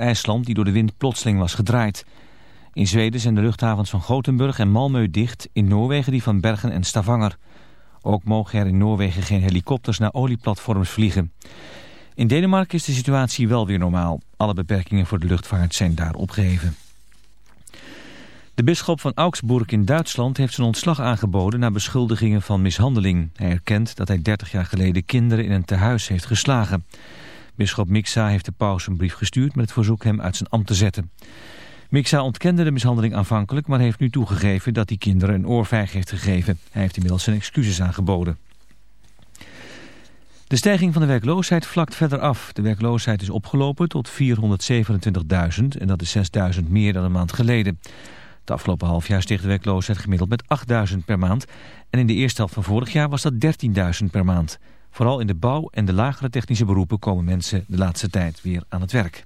Noord-IJsland die door de wind plotseling was gedraaid. In Zweden zijn de luchthavens van Gothenburg en Malmö dicht, in Noorwegen die van Bergen en Stavanger. Ook mogen er in Noorwegen geen helikopters naar olieplatforms vliegen. In Denemarken is de situatie wel weer normaal. Alle beperkingen voor de luchtvaart zijn daar opgeheven. De bisschop van Augsburg in Duitsland heeft zijn ontslag aangeboden na beschuldigingen van mishandeling. Hij erkent dat hij 30 jaar geleden kinderen in een tehuis heeft geslagen. Bisschop Mixa heeft de paus een brief gestuurd met het verzoek hem uit zijn ambt te zetten. Mixa ontkende de mishandeling aanvankelijk, maar heeft nu toegegeven dat hij kinderen een oorvijg heeft gegeven. Hij heeft inmiddels zijn excuses aangeboden. De stijging van de werkloosheid vlakt verder af. De werkloosheid is opgelopen tot 427.000 en dat is 6.000 meer dan een maand geleden. Het afgelopen half jaar steeg de werkloosheid gemiddeld met 8.000 per maand. En in de eerste helft van vorig jaar was dat 13.000 per maand. Vooral in de bouw en de lagere technische beroepen komen mensen de laatste tijd weer aan het werk.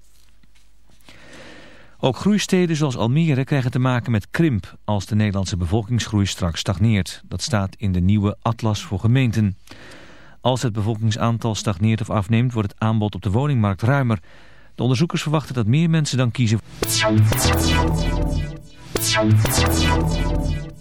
Ook groeisteden zoals Almere krijgen te maken met krimp als de Nederlandse bevolkingsgroei straks stagneert. Dat staat in de nieuwe Atlas voor gemeenten. Als het bevolkingsaantal stagneert of afneemt wordt het aanbod op de woningmarkt ruimer. De onderzoekers verwachten dat meer mensen dan kiezen.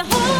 your whole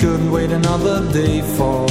Couldn't wait another day for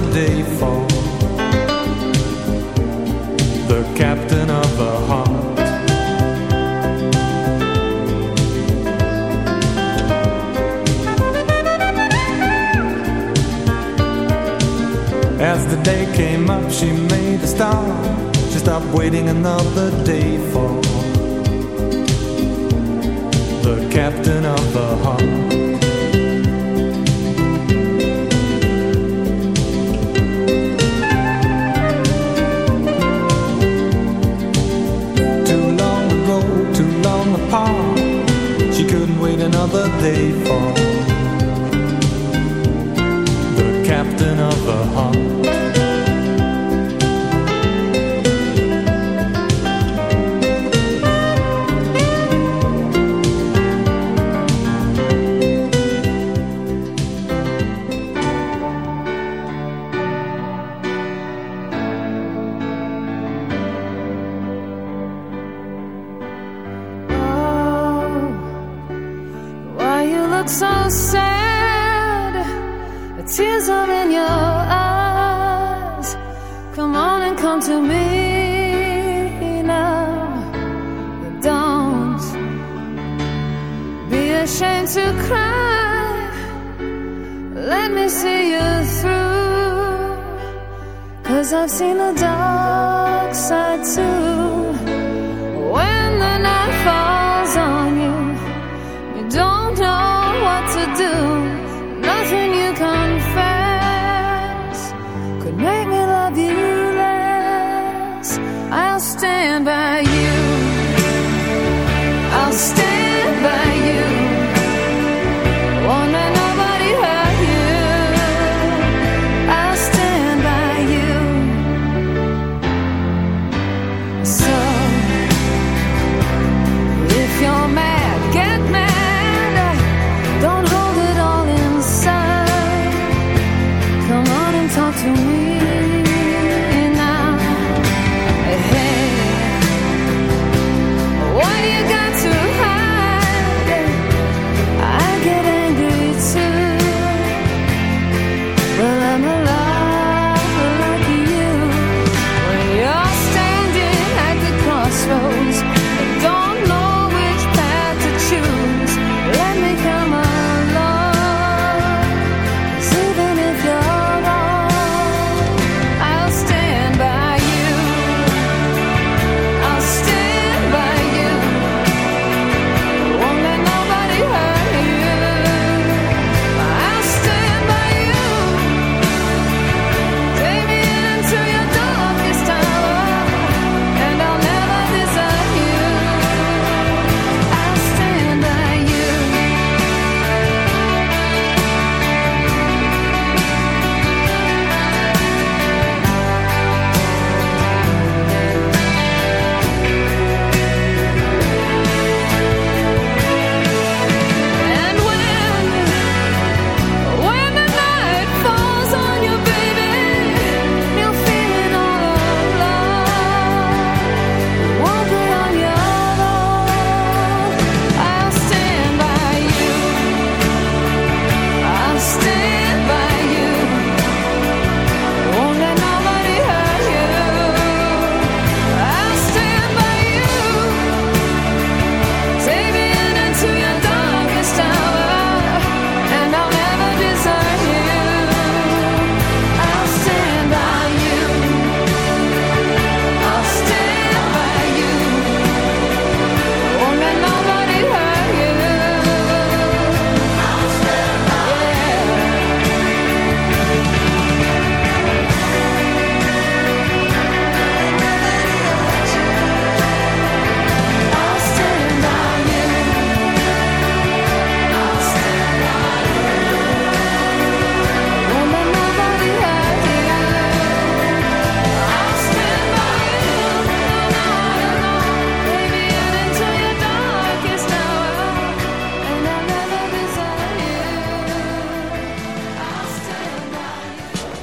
the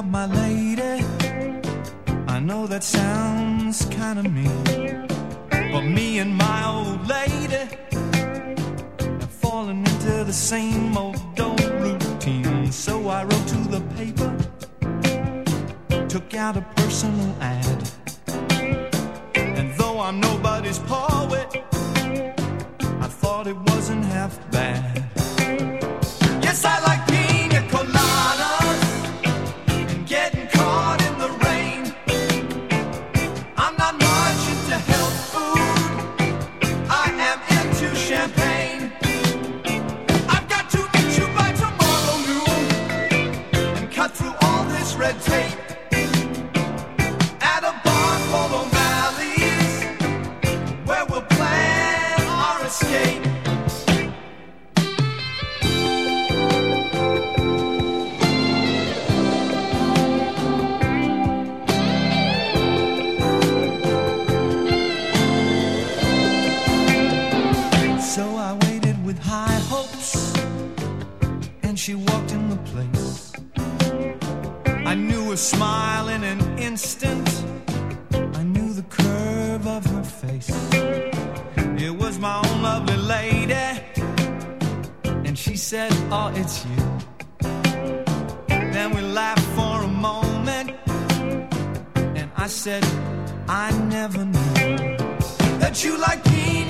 about my lady. I know that sounds kind of mean. But me and my old lady have fallen into the same old old routine. So I wrote to the paper, took out a personal ad. And though I'm nobody's poet, I thought it wasn't half bad. Oh, it's you. Then we laughed for a moment, and I said, I never knew that you like pina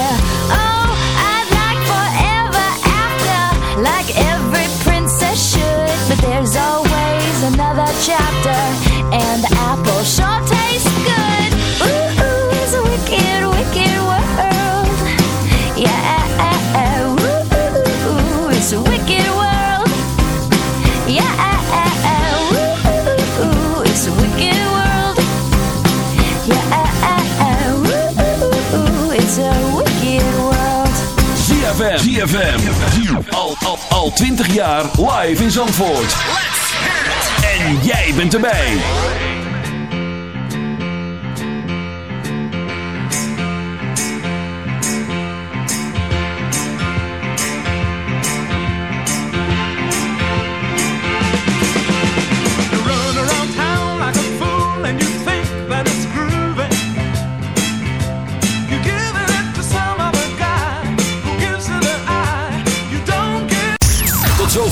Chapter, and the apple sure tastes good. Ooh, ooh, it's a wicked, wicked world. Yeah, ooh, ooh, ooh, it's a wicked world. Yeah, ooh, ooh, it's a wicked world. Yeah, ooh, ooh, it's a wicked world. ZFM. ZFM. Al, al, al 20 jaar live in Zandvoort. En jij bent erbij.